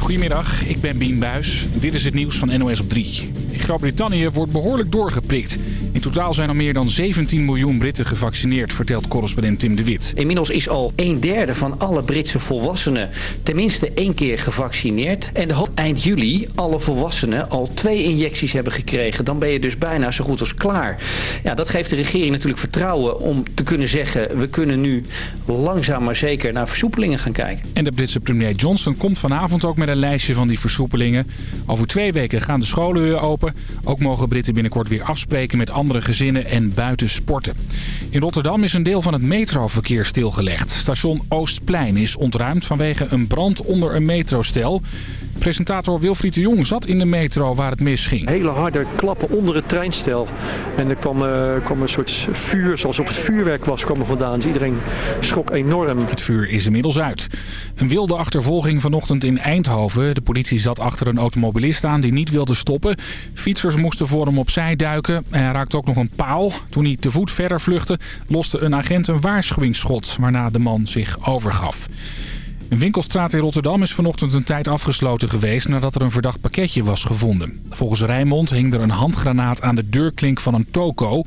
Goedemiddag, ik ben Bien Buis. Dit is het nieuws van NOS op 3. In Groot-Brittannië wordt behoorlijk doorgeprikt. In totaal zijn al meer dan 17 miljoen Britten gevaccineerd, vertelt correspondent Tim de Wit. Inmiddels is al een derde van alle Britse volwassenen tenminste één keer gevaccineerd. En dat eind juli alle volwassenen al twee injecties hebben gekregen. Dan ben je dus bijna zo goed als klaar. Ja, dat geeft de regering natuurlijk vertrouwen om te kunnen zeggen... we kunnen nu langzaam maar zeker naar versoepelingen gaan kijken. En de Britse premier Johnson komt vanavond ook met een lijstje van die versoepelingen. Over twee weken gaan de scholen weer open. Ook mogen Britten binnenkort weer afspreken met andere gezinnen en buiten sporten. In Rotterdam is een deel van het metroverkeer stilgelegd. Station Oostplein is ontruimd vanwege een brand onder een metrostel. Presentator Wilfried de Jong zat in de metro waar het misging. Hele harde klappen onder het treinstel. En er kwam, uh, kwam een soort vuur, zoals op het vuurwerk was, kwam er vandaan. Dus iedereen schrok enorm. Het vuur is inmiddels uit. Een wilde achtervolging vanochtend in Eindhoven. De politie zat achter een automobilist aan die niet wilde stoppen. Fietsers moesten voor hem opzij duiken. En hij raakte ook nog een paal. Toen hij te voet verder vluchtte, loste een agent een waarschuwingsschot... waarna de man zich overgaf. Een winkelstraat in Rotterdam is vanochtend een tijd afgesloten geweest nadat er een verdacht pakketje was gevonden. Volgens Rijnmond hing er een handgranaat aan de deurklink van een toko.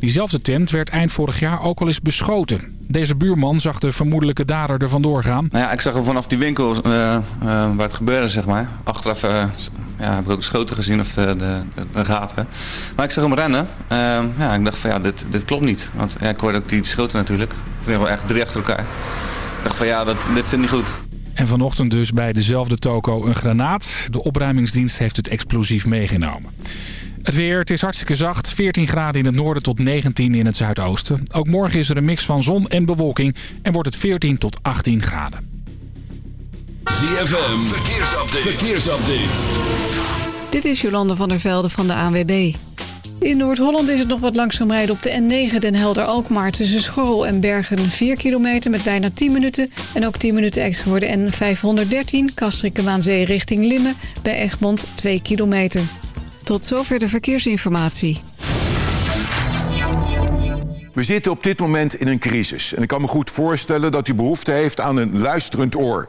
Diezelfde tent werd eind vorig jaar ook al eens beschoten. Deze buurman zag de vermoedelijke dader er vandoor gaan. Nou ja, ik zag hem vanaf die winkel uh, uh, waar het gebeurde, zeg maar. Achteraf uh, ja, heb ik ook de schoten gezien of de, de, gaten. Maar ik zag hem rennen. ja, ik dacht van ja, dit, dit klopt niet. Want ja, ik hoorde ook die schoten natuurlijk. Ieder geval echt drie achter elkaar dacht van ja, dat, dit zit niet goed. En vanochtend dus bij dezelfde toko een granaat. De opruimingsdienst heeft het explosief meegenomen. Het weer, het is hartstikke zacht. 14 graden in het noorden tot 19 in het zuidoosten. Ook morgen is er een mix van zon en bewolking en wordt het 14 tot 18 graden. ZFM, verkeersupdate. verkeersupdate. Dit is Jolande van der Velde van de ANWB. In Noord-Holland is het nog wat langzaam rijden op de N9 Den Helder-Alkmaar... tussen Schorrel en Bergen 4 kilometer met bijna 10 minuten... en ook 10 minuten extra voor de N513 Kastrikke-Waanzee richting Limmen... bij Egmond 2 kilometer. Tot zover de verkeersinformatie. We zitten op dit moment in een crisis. En ik kan me goed voorstellen dat u behoefte heeft aan een luisterend oor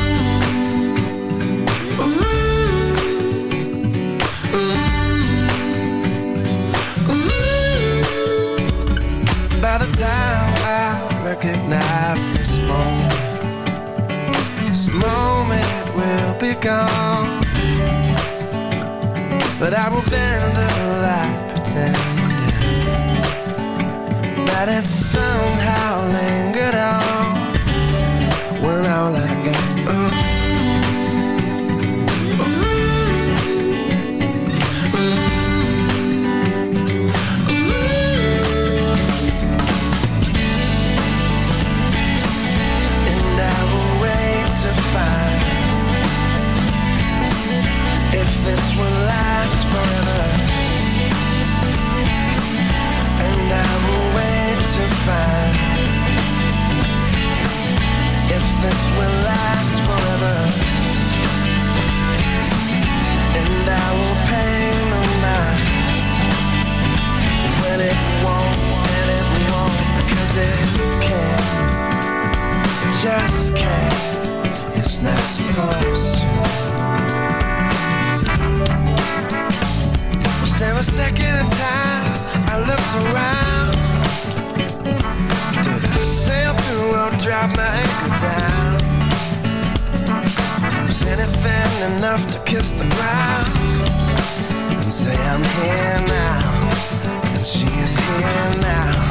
Recognize this moment. This moment will be gone. But I will bend the light pretending That it somehow lingered just can't. It's not supposed to. Was there a second time I looked around? Did I sail through or drop my anchor down? Was anything enough to kiss the ground and say I'm here now and she is here now?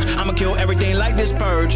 I'ma kill everything like this purge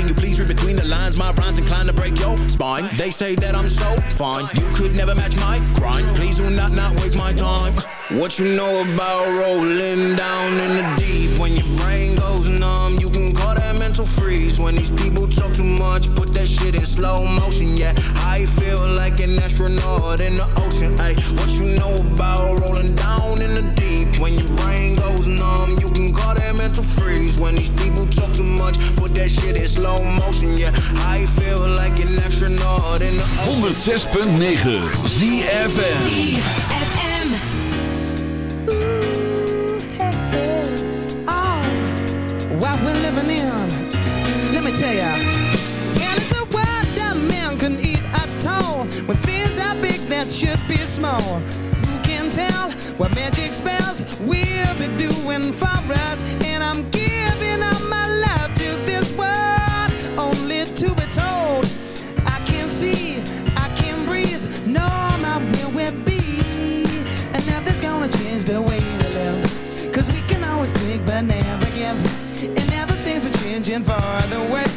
Can you please read between the lines? My rhymes inclined to break your spine. They say that I'm so fine, you could never match my grind. Please do not not waste my time. What you know about rolling down in the deep? When your brain goes numb, you can call that mental freeze. When these people talk too much, put that shit in slow motion. Yeah, I feel like an astronaut in the ocean. Ay, what you know about rolling down in the deep? When your brain goes numb, you can call that mental When these people talk too much, put that shit in slow motion. Yeah, I feel like an astronaut in the ocean. 106.9 ZFM what we're living in. Let me tell a world that man can eat at all. When things are big that should be small. Who can tell what magic spells we'll be doing for us? And I'm And nothing's gonna change the way we live. We can always take but never give. And now things are changing for the worse.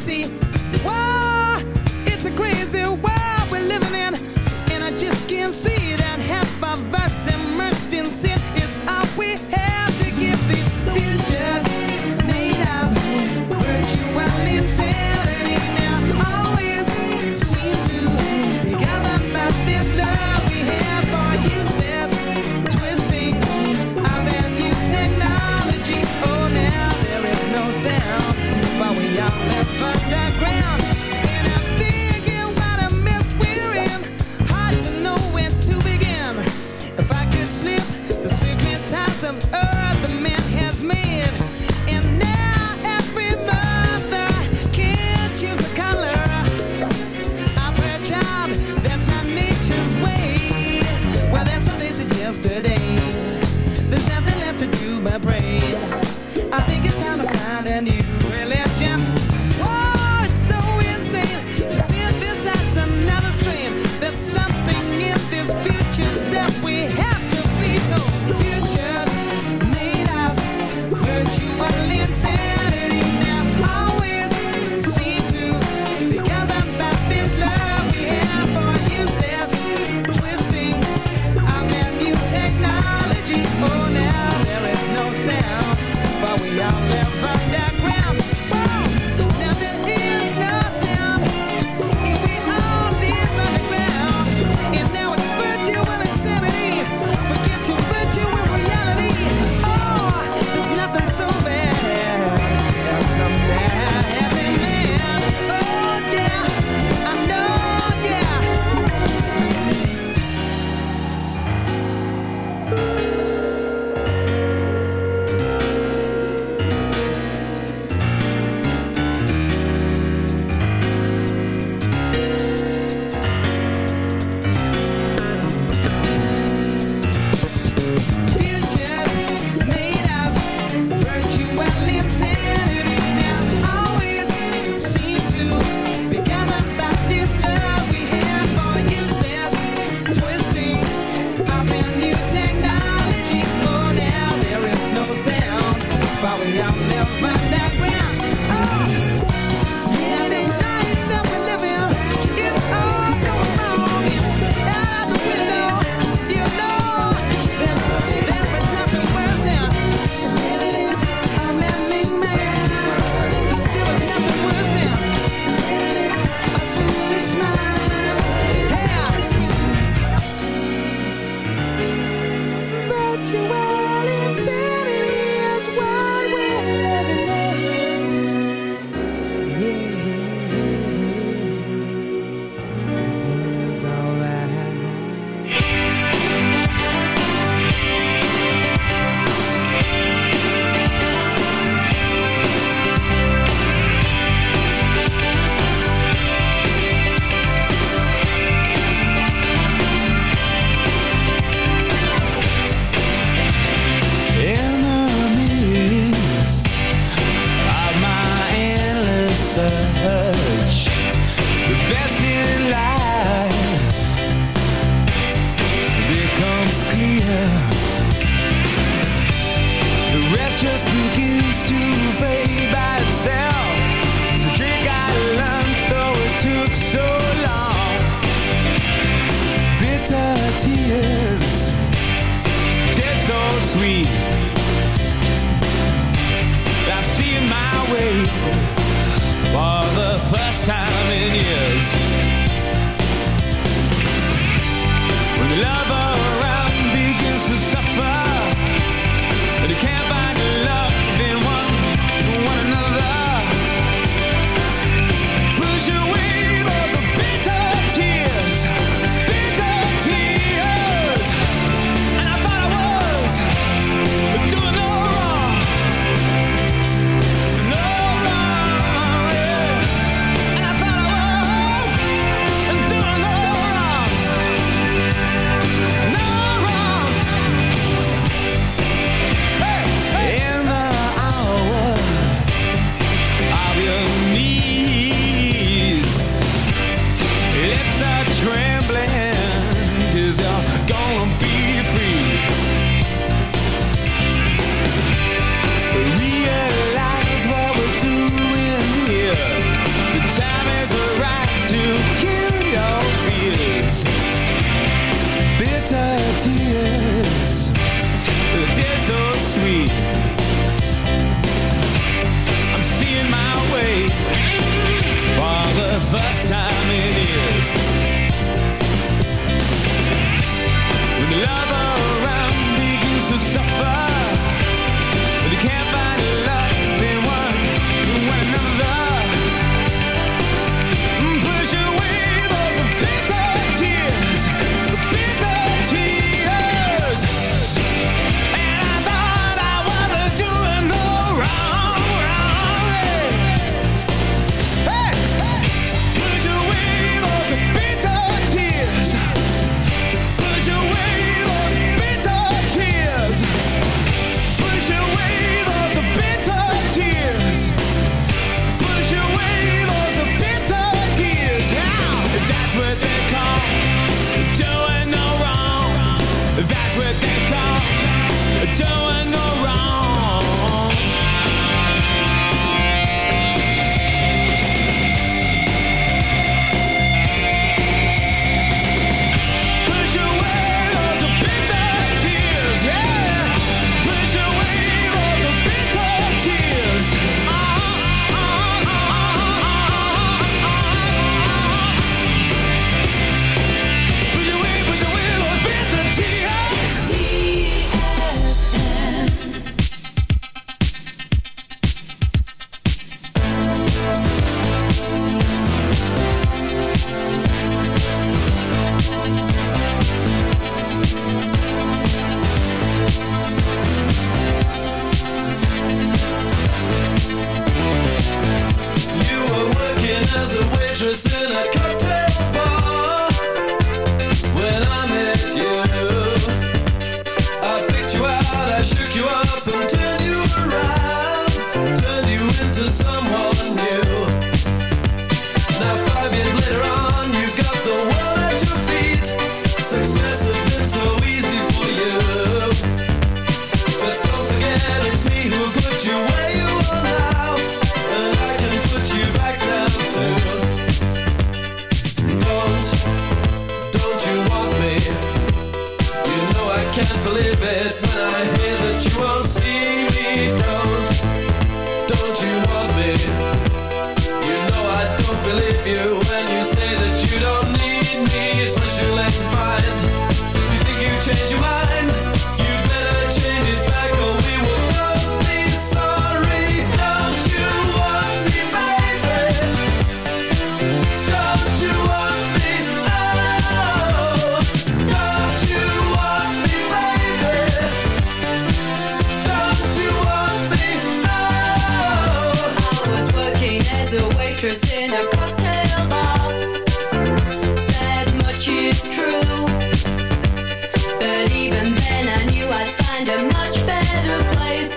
but even then I knew I'd find a much better place.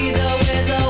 Either with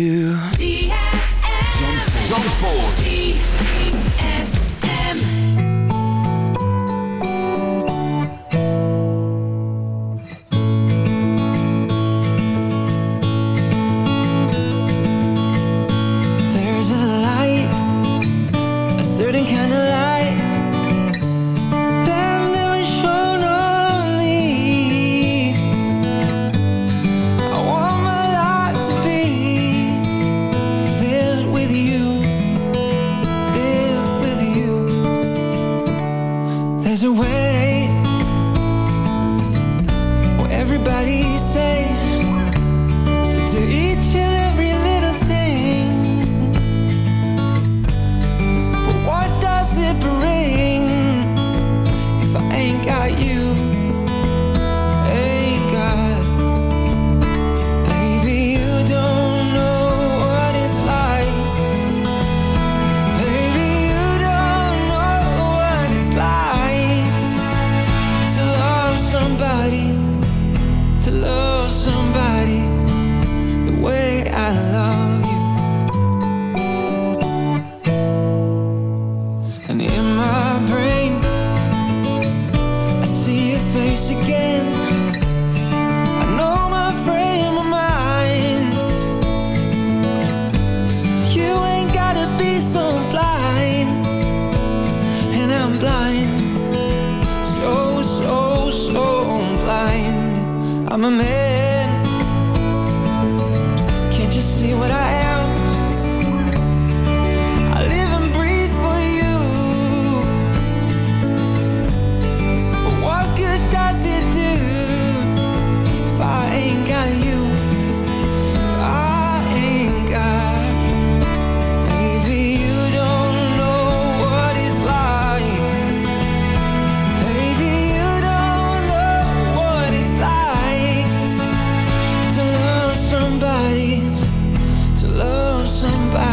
somebody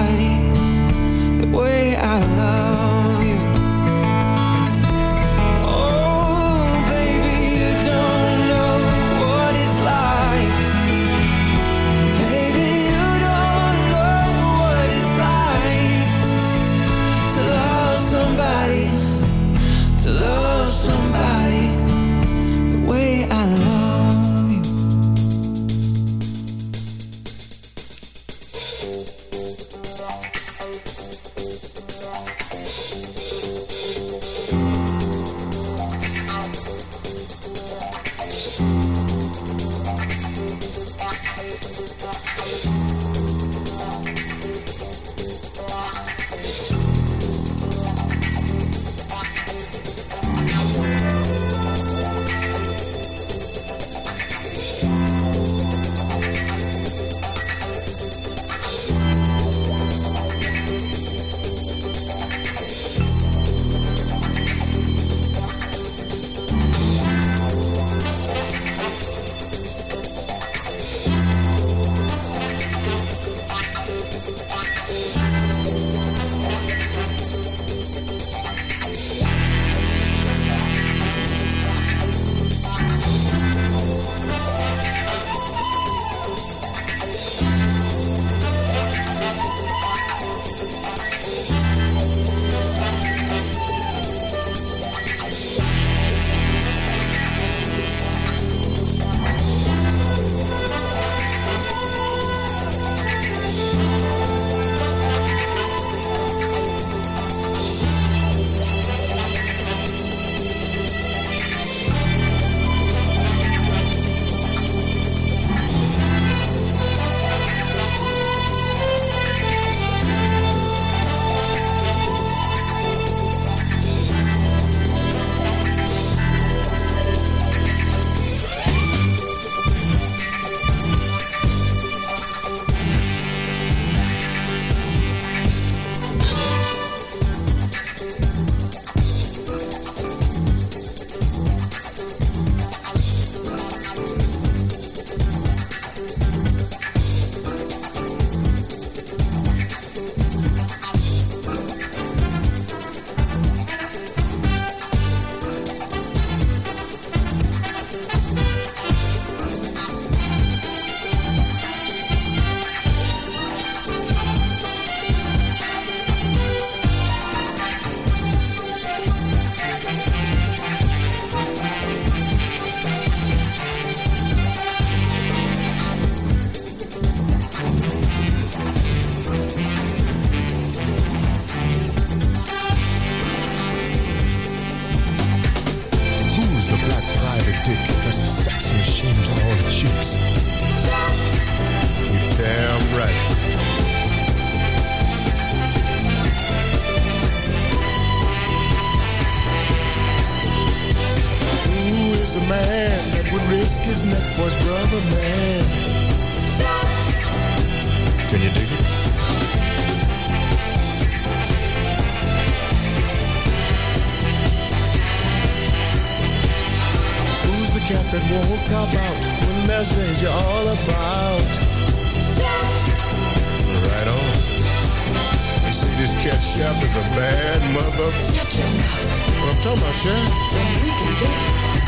Cat Chef is a bad mother. Shut your mouth. What I'm talking about, Chef? Well, we can do it.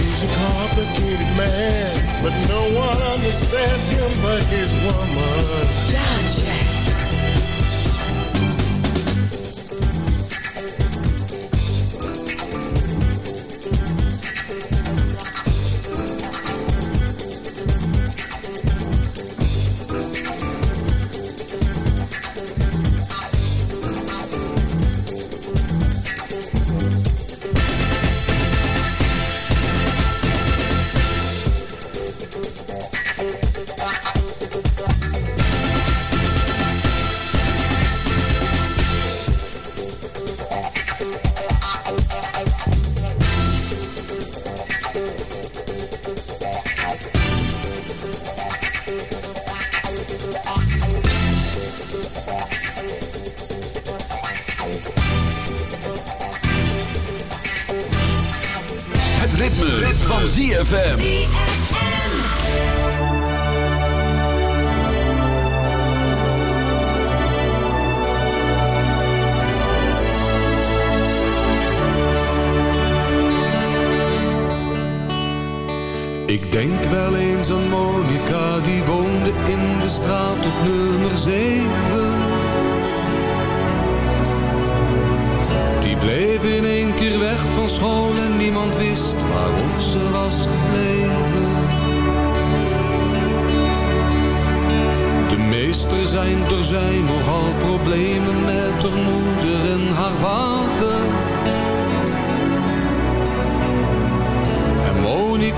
He's a complicated man, but no one understands him but his woman. John Chef.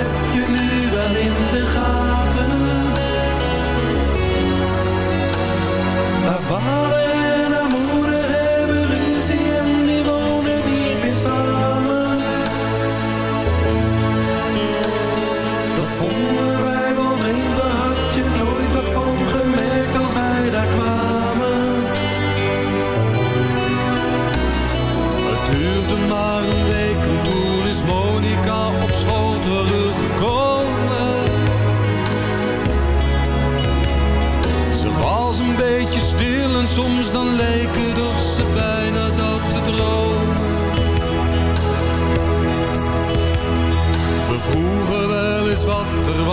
Heb je nu wel in de gaten.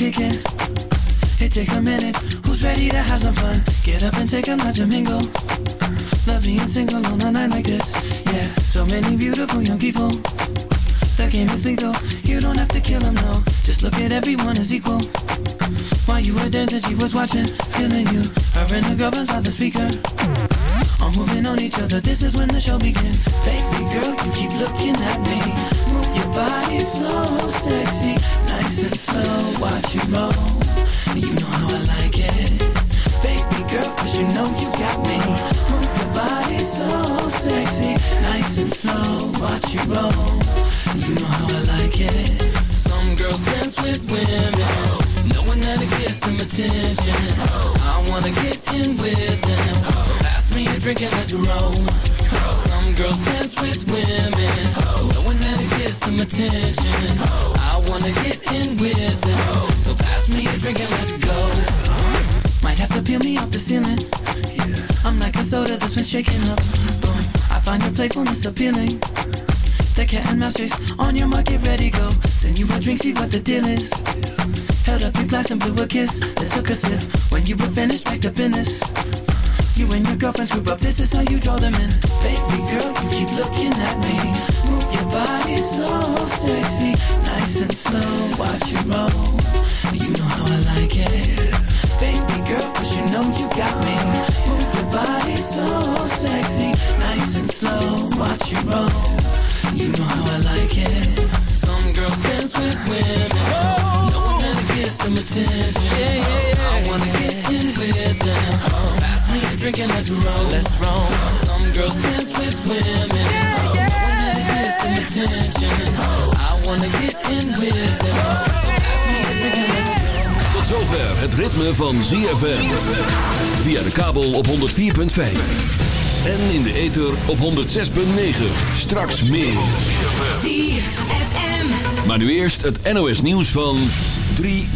Let it takes a minute. Who's ready to have some fun? Get up and take a lap to mingle. Love being single on a night like this. Yeah, so many beautiful young people. The game is lethal. You don't have to kill them, no. Just look at everyone as equal. While you were dancing, she was watching, feeling you. Her and the girlfriend's by the speaker. All moving on each other. This is when the show begins. Baby girl, you keep looking at me. So sexy, nice and slow. Watch you roll. You know how I like it. Baby girl, cause you know you got me. Move your body so sexy, nice and slow. Watch you roll. You know how I like it. Some girls dance with women, attention. I wanna get in with them. So pass me a drink and let's roll. Some girls dance with women, knowing that it gets some attention. I wanna get in with them. So pass me a drink and let's go. Might have to peel me off the ceiling. I'm like a soda that's been shaken up. Boom. I find your playfulness appealing. The cat and mouse chase on your mark, get ready, go. Send you a drink, see what the deal is. Held up your glass and blew a kiss, then took a sip. When you were finished, back in this You and your girlfriends group up, this is how you draw them in. Baby girl, you keep looking at me. Move your body so sexy, nice and slow, watch you roll. You know how I like it. Baby girl, cause you know you got me. Move your body so sexy, nice and slow, watch you roll. You know how I like it. Some girls dance with women, knowing gets some attention. Yeah, yeah, yeah. I wanna get in with them. So pass me a drink and let's roll. Let's roll. Some girls dance with women, knowing that it gets some attention. I wanna get in with them. So pass me a drink and let's go. Tot zover het ritme van ZFM. Via de kabel op 104.5. En in de ether op 106.9. Straks meer. ZFM. Maar nu eerst het NOS nieuws van 3